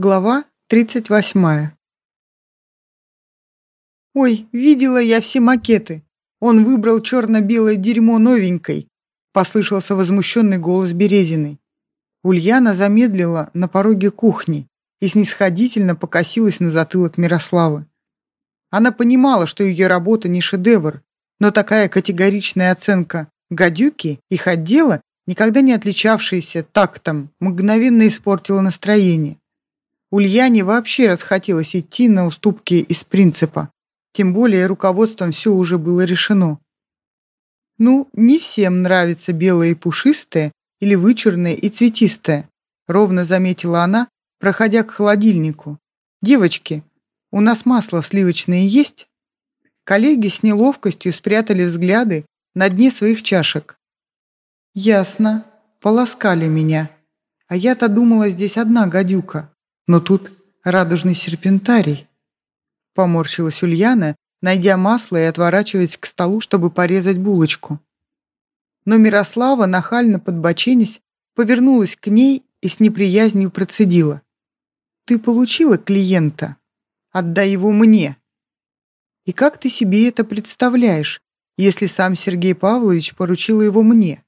Глава 38. «Ой, видела я все макеты. Он выбрал черно-белое дерьмо новенькой», — послышался возмущенный голос Березиной. Ульяна замедлила на пороге кухни и снисходительно покосилась на затылок Мирославы. Она понимала, что ее работа не шедевр, но такая категоричная оценка гадюки, их отдела, никогда не отличавшаяся тактом, мгновенно испортила настроение. Ульяне вообще расхотелось идти на уступки из принципа. Тем более руководством все уже было решено. Ну, не всем нравится белое и пушистое или вычурное и цветистое, ровно заметила она, проходя к холодильнику. Девочки, у нас масло сливочное есть? Коллеги с неловкостью спрятали взгляды на дне своих чашек. Ясно, полоскали меня. А я-то думала, здесь одна гадюка. Но тут радужный серпентарий. Поморщилась Ульяна, найдя масло и отворачиваясь к столу, чтобы порезать булочку. Но Мирослава, нахально подбоченясь, повернулась к ней и с неприязнью процедила. «Ты получила клиента. Отдай его мне». «И как ты себе это представляешь, если сам Сергей Павлович поручил его мне?»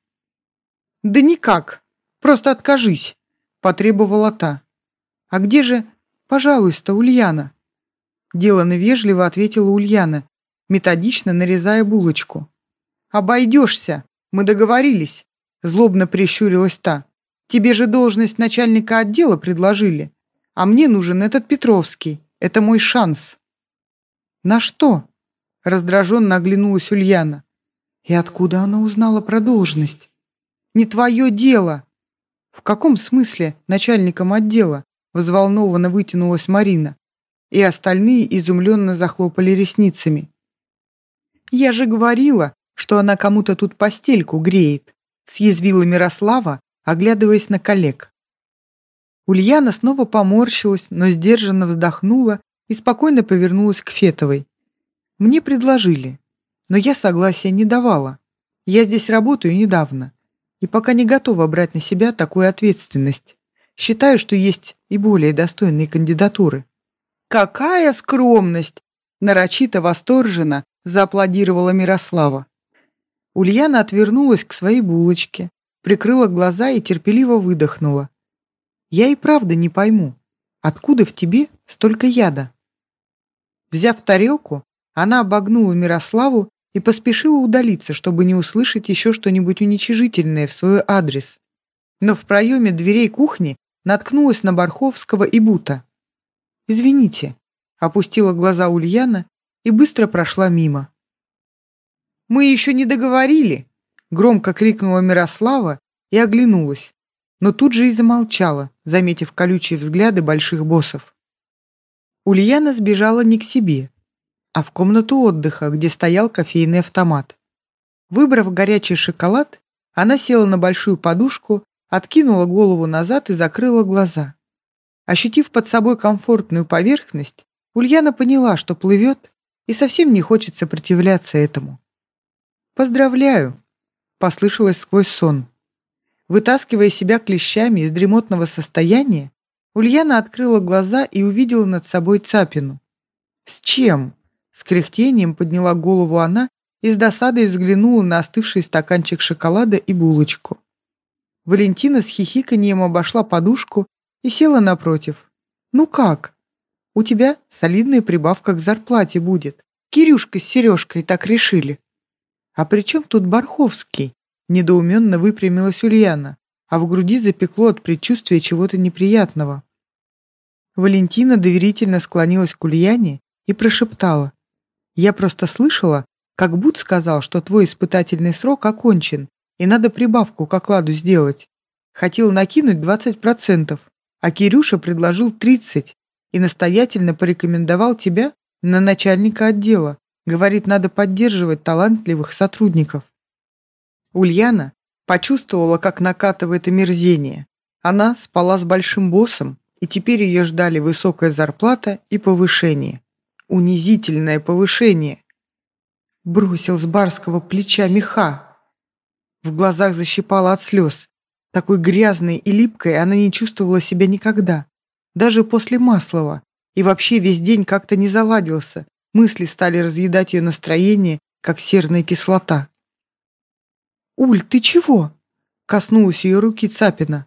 «Да никак. Просто откажись», — потребовала та. «А где же, пожалуйста, Ульяна?» Делано вежливо ответила Ульяна, методично нарезая булочку. «Обойдешься, мы договорились», злобно прищурилась та. «Тебе же должность начальника отдела предложили, а мне нужен этот Петровский, это мой шанс». «На что?» раздраженно оглянулась Ульяна. «И откуда она узнала про должность?» «Не твое дело!» «В каком смысле начальником отдела?» Взволнованно вытянулась Марина, и остальные изумленно захлопали ресницами. «Я же говорила, что она кому-то тут постельку греет», съязвила Мирослава, оглядываясь на коллег. Ульяна снова поморщилась, но сдержанно вздохнула и спокойно повернулась к Фетовой. «Мне предложили, но я согласия не давала. Я здесь работаю недавно и пока не готова брать на себя такую ответственность. Считаю, что есть и более достойные кандидатуры. «Какая скромность!» – нарочито восторженно зааплодировала Мирослава. Ульяна отвернулась к своей булочке, прикрыла глаза и терпеливо выдохнула. «Я и правда не пойму, откуда в тебе столько яда?» Взяв тарелку, она обогнула Мирославу и поспешила удалиться, чтобы не услышать еще что-нибудь уничижительное в свой адрес. Но в проеме дверей кухни наткнулась на Барховского и Бута. «Извините», — опустила глаза Ульяна и быстро прошла мимо. «Мы еще не договорили!» — громко крикнула Мирослава и оглянулась, но тут же и замолчала, заметив колючие взгляды больших боссов. Ульяна сбежала не к себе, а в комнату отдыха, где стоял кофейный автомат. Выбрав горячий шоколад, она села на большую подушку откинула голову назад и закрыла глаза. Ощутив под собой комфортную поверхность, Ульяна поняла, что плывет, и совсем не хочет сопротивляться этому. «Поздравляю!» — послышалось сквозь сон. Вытаскивая себя клещами из дремотного состояния, Ульяна открыла глаза и увидела над собой Цапину. «С чем?» — с кряхтением подняла голову она и с досадой взглянула на остывший стаканчик шоколада и булочку. Валентина с хихиканьем обошла подушку и села напротив. «Ну как? У тебя солидная прибавка к зарплате будет. Кирюшка с Сережкой так решили». «А при чем тут Барховский?» Недоуменно выпрямилась Ульяна, а в груди запекло от предчувствия чего-то неприятного. Валентина доверительно склонилась к Ульяне и прошептала. «Я просто слышала, как Буд сказал, что твой испытательный срок окончен, и надо прибавку к окладу сделать. Хотел накинуть 20%, а Кирюша предложил 30% и настоятельно порекомендовал тебя на начальника отдела. Говорит, надо поддерживать талантливых сотрудников. Ульяна почувствовала, как накатывает омерзение. Она спала с большим боссом, и теперь ее ждали высокая зарплата и повышение. Унизительное повышение. Бросил с барского плеча меха, в глазах защипала от слез. Такой грязной и липкой она не чувствовала себя никогда. даже после Маслова. И вообще весь день как-то не заладился. Мысли стали разъедать ее настроение, как серная кислота. «Уль, ты чего?» — коснулась ее руки Цапина.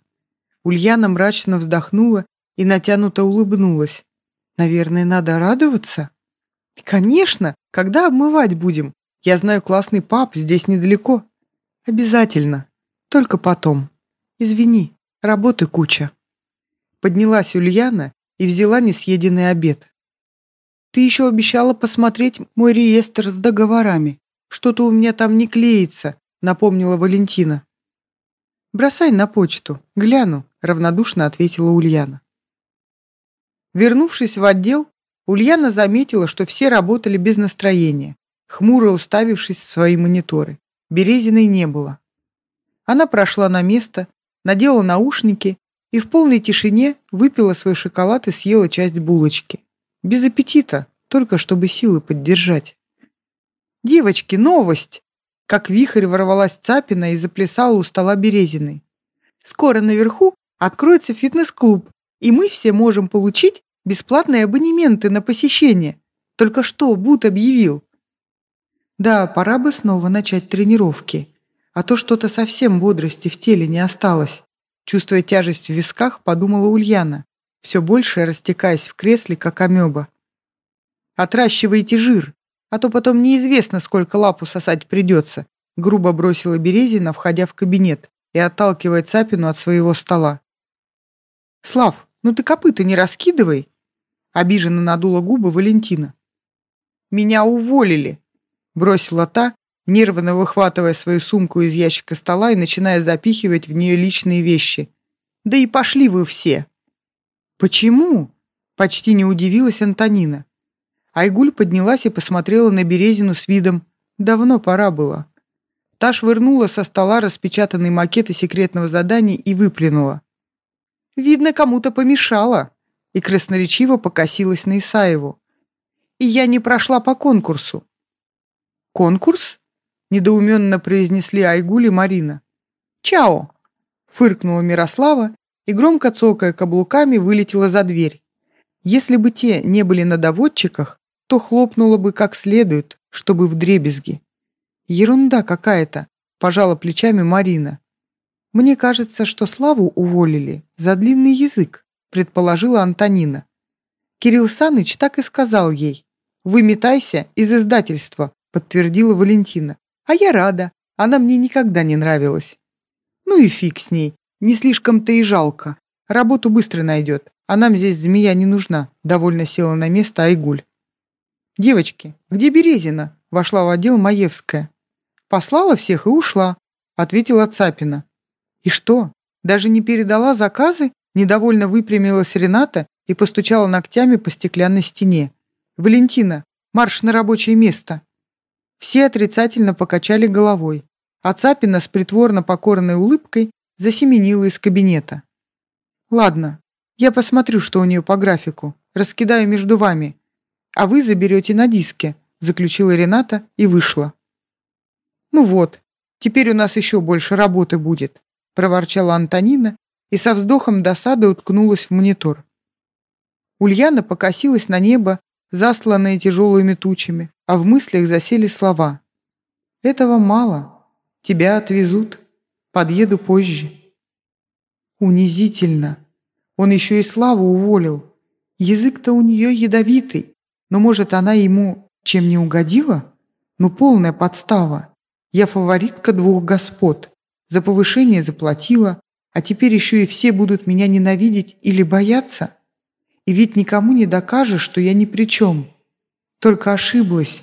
Ульяна мрачно вздохнула и натянуто улыбнулась. «Наверное, надо радоваться?» «Конечно! Когда обмывать будем? Я знаю классный пап, здесь недалеко». «Обязательно. Только потом. Извини, работы куча». Поднялась Ульяна и взяла несъеденный обед. «Ты еще обещала посмотреть мой реестр с договорами. Что-то у меня там не клеится», — напомнила Валентина. «Бросай на почту, гляну», — равнодушно ответила Ульяна. Вернувшись в отдел, Ульяна заметила, что все работали без настроения, хмуро уставившись в свои мониторы. Березиной не было. Она прошла на место, надела наушники и в полной тишине выпила свой шоколад и съела часть булочки. Без аппетита, только чтобы силы поддержать. «Девочки, новость!» Как вихрь ворвалась Цапина и заплясала у стола Березиной. «Скоро наверху откроется фитнес-клуб, и мы все можем получить бесплатные абонементы на посещение. Только что Бут объявил». «Да, пора бы снова начать тренировки, а то что-то совсем бодрости в теле не осталось». Чувствуя тяжесть в висках, подумала Ульяна, все больше растекаясь в кресле, как амеба. «Отращивайте жир, а то потом неизвестно, сколько лапу сосать придется», грубо бросила Березина, входя в кабинет и отталкивая Цапину от своего стола. «Слав, ну ты копыта не раскидывай!» Обиженно надула губы Валентина. «Меня уволили!» Бросила та, нервно выхватывая свою сумку из ящика стола и начиная запихивать в нее личные вещи. «Да и пошли вы все!» «Почему?» — почти не удивилась Антонина. Айгуль поднялась и посмотрела на Березину с видом «давно пора было». Та швырнула со стола распечатанные макеты секретного задания и выплюнула. «Видно, кому-то помешало», и красноречиво покосилась на Исаеву. «И я не прошла по конкурсу». «Конкурс?» недоуменно произнесли Айгуль и Марина. «Чао!» — фыркнула Мирослава и, громко цокая каблуками, вылетела за дверь. Если бы те не были на доводчиках, то хлопнуло бы как следует, чтобы в дребезги. «Ерунда какая-то», — пожала плечами Марина. «Мне кажется, что Славу уволили за длинный язык», — предположила Антонина. Кирилл Саныч так и сказал ей. «Выметайся из издательства», — подтвердила Валентина. А я рада, она мне никогда не нравилась. Ну и фиг с ней, не слишком-то и жалко. Работу быстро найдет, а нам здесь змея не нужна, довольно села на место Айгуль. «Девочки, где Березина?» – вошла в отдел Маевская. «Послала всех и ушла», – ответила Цапина. «И что, даже не передала заказы?» Недовольно выпрямилась Рената и постучала ногтями по стеклянной стене. «Валентина, марш на рабочее место!» Все отрицательно покачали головой, а Цапина с притворно покорной улыбкой засеменила из кабинета. «Ладно, я посмотрю, что у нее по графику, раскидаю между вами, а вы заберете на диске», заключила Рената и вышла. «Ну вот, теперь у нас еще больше работы будет», проворчала Антонина и со вздохом досады уткнулась в монитор. Ульяна покосилась на небо, засланное тяжелыми тучами, а в мыслях засели слова. «Этого мало. Тебя отвезут. Подъеду позже». Унизительно. Он еще и Славу уволил. Язык-то у нее ядовитый. Но, может, она ему чем не угодила? Ну, полная подстава. Я фаворитка двух господ. За повышение заплатила, а теперь еще и все будут меня ненавидеть или бояться. И ведь никому не докажешь, что я ни при чем. Только ошиблась.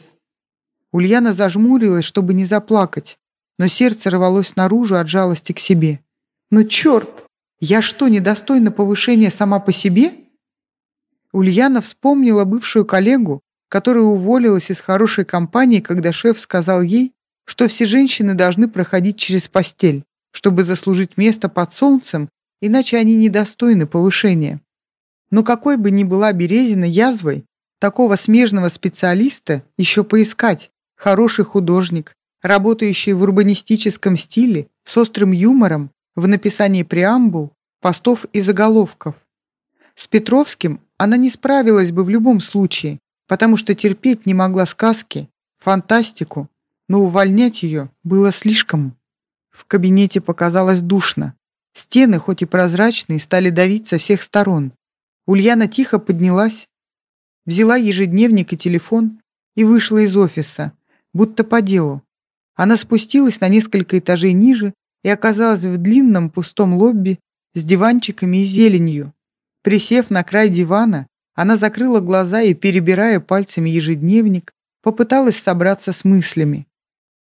Ульяна зажмурилась, чтобы не заплакать, но сердце рвалось наружу от жалости к себе. «Ну черт! Я что, недостойна повышения сама по себе?» Ульяна вспомнила бывшую коллегу, которая уволилась из хорошей компании, когда шеф сказал ей, что все женщины должны проходить через постель, чтобы заслужить место под солнцем, иначе они недостойны повышения. Но какой бы ни была Березина язвой, Такого смежного специалиста еще поискать. Хороший художник, работающий в урбанистическом стиле, с острым юмором, в написании преамбул, постов и заголовков. С Петровским она не справилась бы в любом случае, потому что терпеть не могла сказки, фантастику, но увольнять ее было слишком. В кабинете показалось душно. Стены, хоть и прозрачные, стали давить со всех сторон. Ульяна тихо поднялась, взяла ежедневник и телефон и вышла из офиса, будто по делу. Она спустилась на несколько этажей ниже и оказалась в длинном пустом лобби с диванчиками и зеленью. Присев на край дивана, она закрыла глаза и, перебирая пальцами ежедневник, попыталась собраться с мыслями.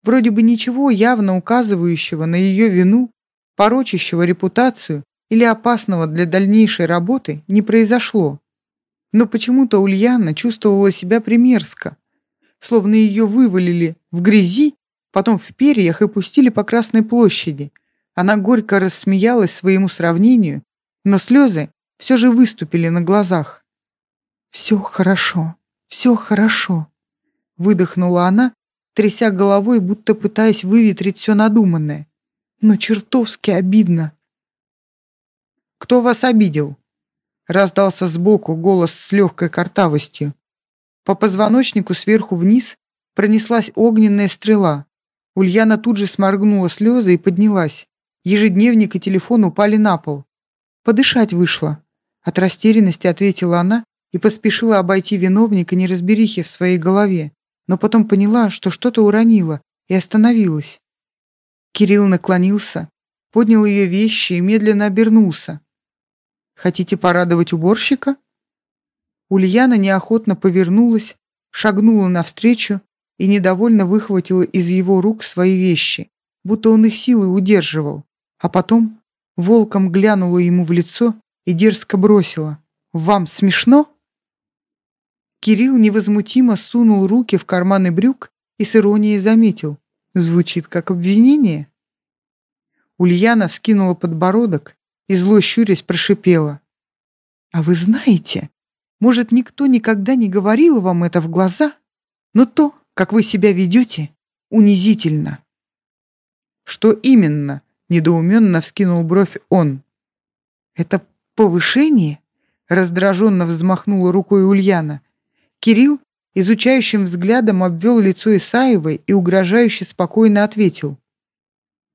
Вроде бы ничего явно указывающего на ее вину, порочащего репутацию или опасного для дальнейшей работы не произошло. Но почему-то Ульяна чувствовала себя примерзко, словно ее вывалили в грязи, потом в перьях и пустили по Красной площади. Она горько рассмеялась своему сравнению, но слезы все же выступили на глазах. «Все хорошо, все хорошо», — выдохнула она, тряся головой, будто пытаясь выветрить все надуманное. «Но чертовски обидно». «Кто вас обидел?» Раздался сбоку голос с легкой картавостью. По позвоночнику сверху вниз пронеслась огненная стрела. Ульяна тут же сморгнула слезы и поднялась. Ежедневник и телефон упали на пол. «Подышать вышла», — от растерянности ответила она и поспешила обойти виновника неразберихи в своей голове, но потом поняла, что что-то уронила, и остановилась. Кирилл наклонился, поднял ее вещи и медленно обернулся. «Хотите порадовать уборщика?» Ульяна неохотно повернулась, шагнула навстречу и недовольно выхватила из его рук свои вещи, будто он их силой удерживал, а потом волком глянула ему в лицо и дерзко бросила «Вам смешно?» Кирилл невозмутимо сунул руки в карманы брюк и с иронией заметил «Звучит как обвинение?» Ульяна вскинула подбородок и зло щурясь прошипела «А вы знаете, может, никто никогда не говорил вам это в глаза, но то, как вы себя ведете, унизительно». «Что именно?» — недоуменно вскинул бровь он. «Это повышение?» — раздраженно взмахнула рукой Ульяна. Кирилл изучающим взглядом обвел лицо Исаевой и угрожающе спокойно ответил.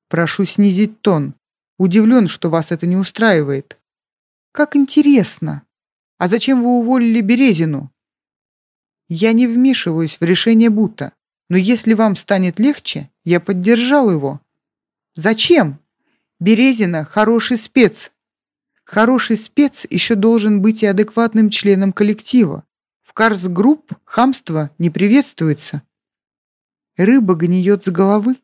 «Прошу снизить тон. Удивлен, что вас это не устраивает». «Как интересно!» А зачем вы уволили Березину? Я не вмешиваюсь в решение Бута, но если вам станет легче, я поддержал его. Зачем? Березина – хороший спец. Хороший спец еще должен быть и адекватным членом коллектива. В Карс-групп хамство не приветствуется. Рыба гниет с головы,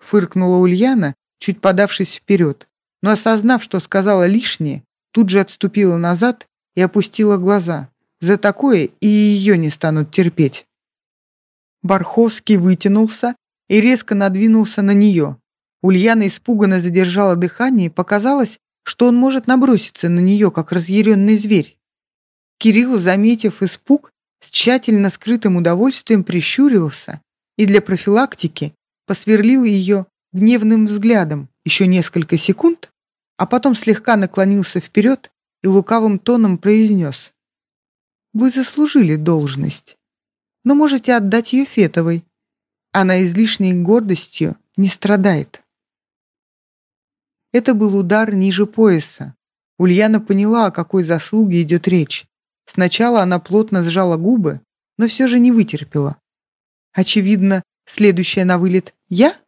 фыркнула Ульяна, чуть подавшись вперед, но осознав, что сказала лишнее, тут же отступила назад и опустила глаза. За такое и ее не станут терпеть. Барховский вытянулся и резко надвинулся на нее. Ульяна испуганно задержала дыхание и показалось, что он может наброситься на нее, как разъяренный зверь. Кирилл, заметив испуг, с тщательно скрытым удовольствием прищурился и для профилактики посверлил ее гневным взглядом еще несколько секунд, а потом слегка наклонился вперед и лукавым тоном произнес. «Вы заслужили должность, но можете отдать ее Фетовой. Она излишней гордостью не страдает». Это был удар ниже пояса. Ульяна поняла, о какой заслуге идет речь. Сначала она плотно сжала губы, но все же не вытерпела. Очевидно, следующая на вылет «Я?»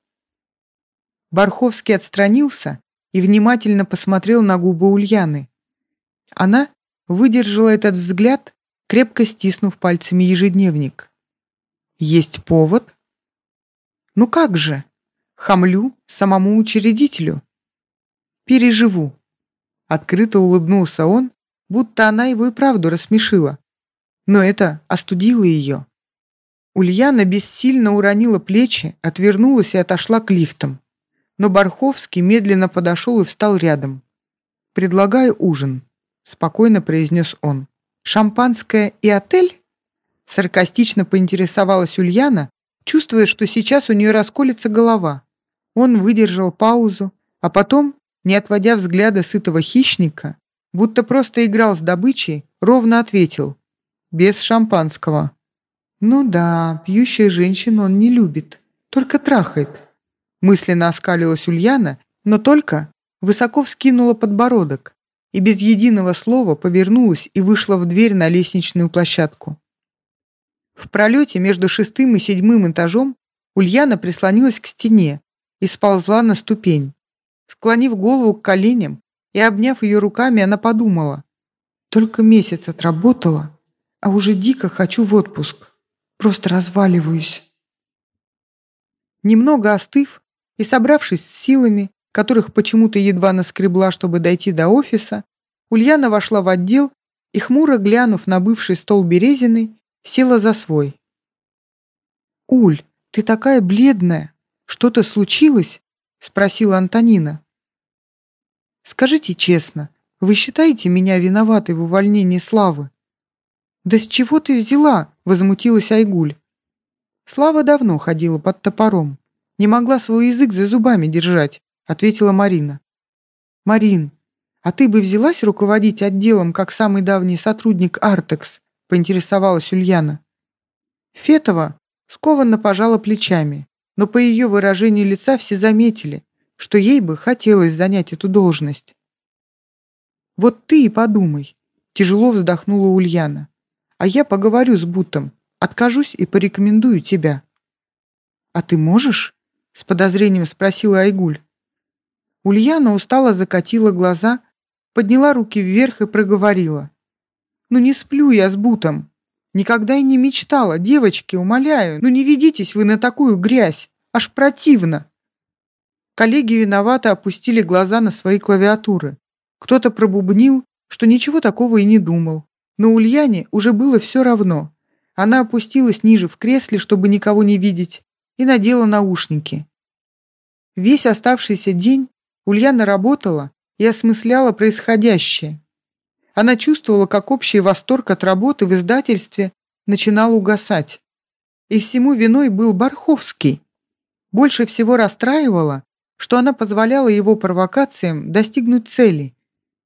Барховский отстранился и внимательно посмотрел на губы Ульяны. Она выдержала этот взгляд, крепко стиснув пальцами ежедневник. «Есть повод?» «Ну как же? Хамлю самому учредителю?» «Переживу». Открыто улыбнулся он, будто она его и правду рассмешила. Но это остудило ее. Ульяна бессильно уронила плечи, отвернулась и отошла к лифтам. Но Барховский медленно подошел и встал рядом. «Предлагаю ужин» спокойно произнес он. «Шампанское и отель?» Саркастично поинтересовалась Ульяна, чувствуя, что сейчас у нее расколется голова. Он выдержал паузу, а потом, не отводя взгляда сытого хищника, будто просто играл с добычей, ровно ответил. Без шампанского. Ну да, пьющих женщин он не любит, только трахает. Мысленно оскалилась Ульяна, но только высоко вскинула подбородок и без единого слова повернулась и вышла в дверь на лестничную площадку. В пролете между шестым и седьмым этажом Ульяна прислонилась к стене и сползла на ступень. Склонив голову к коленям и обняв ее руками, она подумала. Только месяц отработала, а уже дико хочу в отпуск. Просто разваливаюсь. Немного остыв и собравшись с силами, которых почему-то едва наскребла, чтобы дойти до офиса, Ульяна вошла в отдел и, хмуро глянув на бывший стол Березиной, села за свой. «Уль, ты такая бледная. Что-то случилось?» — спросила Антонина. «Скажите честно, вы считаете меня виноватой в увольнении Славы?» «Да с чего ты взяла?» — возмутилась Айгуль. Слава давно ходила под топором. Не могла свой язык за зубами держать, ответила Марина. Марин, а ты бы взялась руководить отделом как самый давний сотрудник Артекс? поинтересовалась Ульяна. Фетова скованно пожала плечами, но по ее выражению лица все заметили, что ей бы хотелось занять эту должность. «Вот ты и подумай», — тяжело вздохнула Ульяна. «А я поговорю с Бутом, откажусь и порекомендую тебя». «А ты можешь?» — с подозрением спросила Айгуль. Ульяна устало закатила глаза, подняла руки вверх и проговорила. Ну не сплю я с Бутом. Никогда и не мечтала. Девочки, умоляю, ну не ведитесь вы на такую грязь. Аж противно. Коллеги виновато опустили глаза на свои клавиатуры. Кто-то пробубнил, что ничего такого и не думал. Но Ульяне уже было все равно. Она опустилась ниже в кресле, чтобы никого не видеть, и надела наушники. Весь оставшийся день Ульяна работала и осмысляла происходящее. Она чувствовала, как общий восторг от работы в издательстве начинал угасать. И всему виной был Барховский. Больше всего расстраивало, что она позволяла его провокациям достигнуть цели.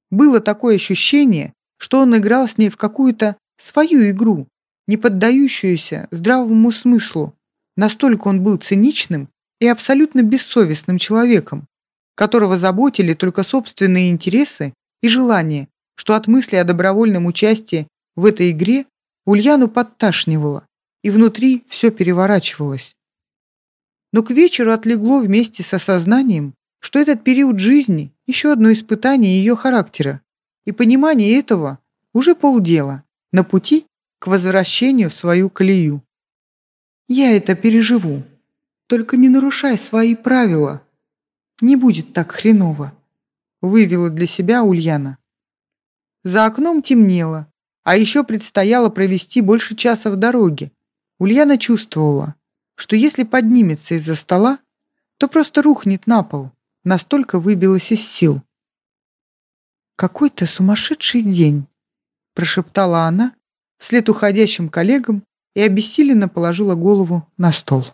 Было такое ощущение, что он играл с ней в какую-то свою игру, не поддающуюся здравому смыслу. Настолько он был циничным и абсолютно бессовестным человеком, которого заботили только собственные интересы и желания что от мысли о добровольном участии в этой игре Ульяну подташнивало, и внутри все переворачивалось. Но к вечеру отлегло вместе с осознанием, что этот период жизни – еще одно испытание ее характера, и понимание этого уже полдела на пути к возвращению в свою колею. «Я это переживу. Только не нарушай свои правила. Не будет так хреново», – вывела для себя Ульяна. За окном темнело, а еще предстояло провести больше часа в дороге. Ульяна чувствовала, что если поднимется из-за стола, то просто рухнет на пол, настолько выбилась из сил. «Какой-то сумасшедший день», — прошептала она вслед уходящим коллегам и обессиленно положила голову на стол.